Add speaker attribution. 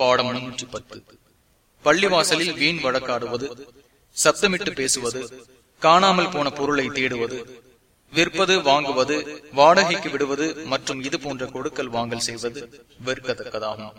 Speaker 1: பாடம் முன்னூற்றி பத்து. பள்ளிவாசலில் வீண் வழக்காடுவது சப்தமிட்டு பேசுவது காணாமல் போன பொருளை தேடுவது விற்பது வாங்குவது வாடகைக்கு விடுவது மற்றும் இது போன்ற கொடுக்கல் வாங்கல் செய்வது வெறுக்கத்தக்கதாகும்.